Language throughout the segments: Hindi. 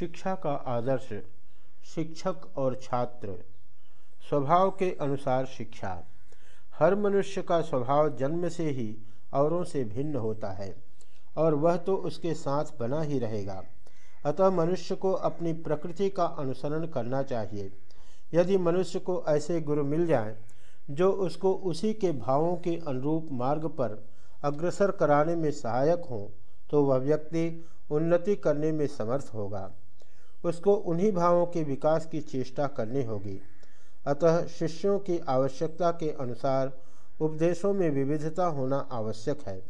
शिक्षा का आदर्श, शिक्षक और छात्र। स्वभाव के अनुसार शिक्षा। हर मनुष्य का स्वभाव जन्म से ही औरों से भिन्न होता है, और वह तो उसके साथ बना ही रहेगा। अतः मनुष्य को अपनी प्रकृति का अनुसरण करना चाहिए। यदि मनुष्य को ऐसे गुरु मिल जाएँ, जो उसको उसी के भावों के अनुरूप मार्ग पर अग्रसर कराने में सहायक हों तो वह व्यक्ति उन्नति करने में समर्थ होगा। उसको उन्हीं भावों के विकास की चेष्टा करनी होगी। अतः शिष्यों की आवश्यकता के अनुसार उपदेशों में विविधता होना आवश्यक है।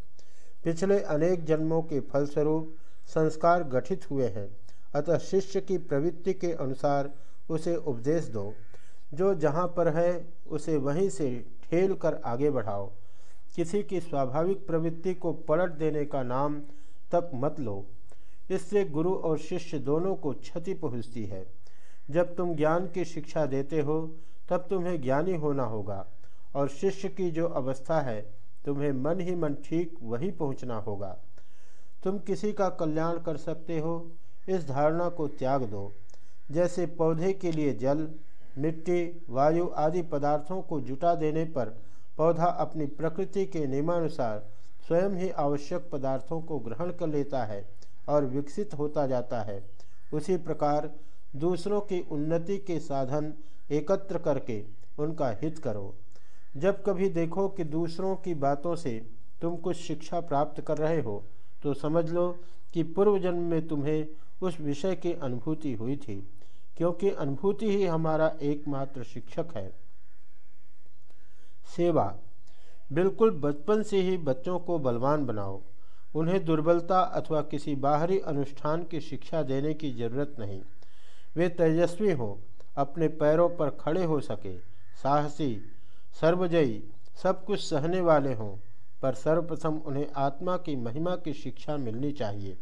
पिछले अनेक जन्मों के फलस्वरूप संस्कार गठित हुए हैं। अतः शिष्य की प्रवृत्ति के अनुसार उसे उपदेश दो। जो जहाँ पर है, उसे वहीं से ठेल कर आगे बढ़ाओ। किसी की स्वाभाविक प्रवृत्ति को पलट देने का नाम तक मत लो। इससे गुरु और शिष्य दोनों को क्षति पहुँचती है। जब तुम ज्ञान की शिक्षा देते हो, तब तुम्हें ज्ञानी होना होगा और शिष्य की जो अवस्था है, तुम्हें मन ही मन ठीक वही पहुँचना होगा। तुम किसी का कल्याण कर सकते हो, इस धारणा को त्याग दो। जैसे पौधे के लिए जल, मिट्टी, वायु आदि पदार्थों को जुटा देने पर पौधा अपनी प्रकृति के नियमानुसार स्वयं ही आवश्यक पदार्थों को ग्रहण कर लेता है। और विकसित होता जाता है। उसी प्रकार दूसरों की उन्नति के साधन एकत्र करके उनका हित करो। जब कभी देखो कि दूसरों की बातों से तुम कुछ शिक्षा प्राप्त कर रहे हो तो समझ लो कि पूर्व जन्म में तुम्हें उस विषय की अनुभूति हुई थी, क्योंकि अनुभूति ही हमारा एकमात्र शिक्षक है। सेवा। बिल्कुल बचपन से ही बच्चों को बलवान बनाओ। उन्हें दुर्बलता अथवा किसी बाहरी अनुष्ठान की शिक्षा देने की ज़रूरत नहीं। वे तेजस्वी हों, अपने पैरों पर खड़े हो सके, साहसी, सर्वजयी, सब कुछ सहने वाले हों, पर सर्वप्रथम उन्हें आत्मा की महिमा की शिक्षा मिलनी चाहिए।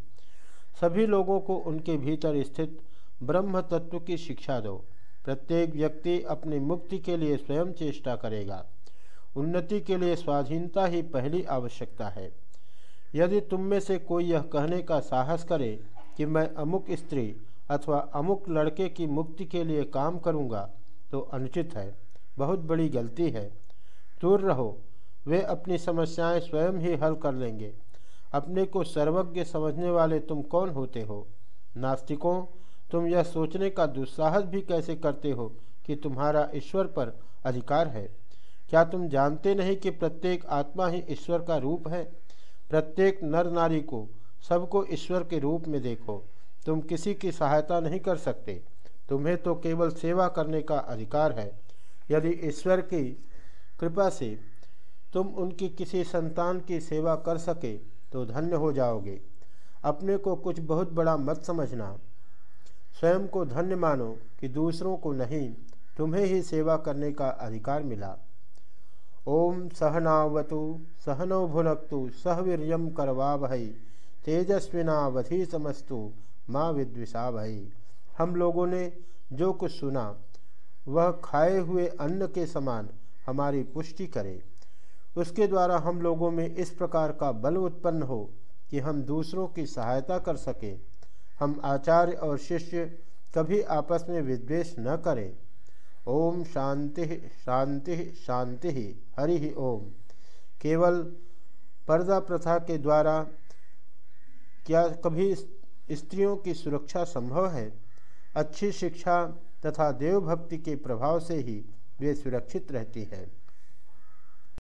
सभी लोगों को उनके भीतर स्थित ब्रह्म तत्व की शिक्षा दो। प्रत्येक व्यक्ति अपनी मुक्ति के लिए स्वयं चेष्टा करेगा। उन्नति के लिए स्वाधीनता ही पहली आवश्यकता है। यदि तुम में से कोई यह कहने का साहस करे कि मैं अमुक स्त्री अथवा अमुक लड़के की मुक्ति के लिए काम करूँगा तो अनुचित है। बहुत बड़ी गलती है। दूर रहो। वे अपनी समस्याएँ स्वयं ही हल कर लेंगे। अपने को सर्वज्ञ समझने वाले तुम कौन होते हो? नास्तिकों, तुम यह सोचने का दुस्साहस भी कैसे करते हो कि तुम्हारा ईश्वर पर अधिकार है? क्या तुम जानते नहीं कि प्रत्येक आत्मा ही ईश्वर का रूप है? प्रत्येक नर नारी को, सबको ईश्वर के रूप में देखो। तुम किसी की सहायता नहीं कर सकते। तुम्हें तो केवल सेवा करने का अधिकार है। यदि ईश्वर की कृपा से तुम उनकी किसी संतान की सेवा कर सके तो धन्य हो जाओगे। अपने को कुछ बहुत बड़ा मत समझना। स्वयं को धन्य मानो कि दूसरों को नहीं, तुम्हें ही सेवा करने का अधिकार मिला। ओम सहनावतु सहनौ भुनक्तु सहवीर करवा वही तेजस्विनावधि समस्तु, माँ विद्विषा भई हम लोगों ने जो कुछ सुना, वह खाए हुए अन्न के समान हमारी पुष्टि करे। उसके द्वारा हम लोगों में इस प्रकार का बल उत्पन्न हो कि हम दूसरों की सहायता कर सकें। हम आचार्य और शिष्य कभी आपस में विद्वेष न करें। ओम शांति शांति शांति। हरि ओम। केवल पर्दा प्रथा के द्वारा क्या कभी स्त्रियों की सुरक्षा संभव है? अच्छी शिक्षा तथा देवभक्ति के प्रभाव से ही वे सुरक्षित रहती हैं।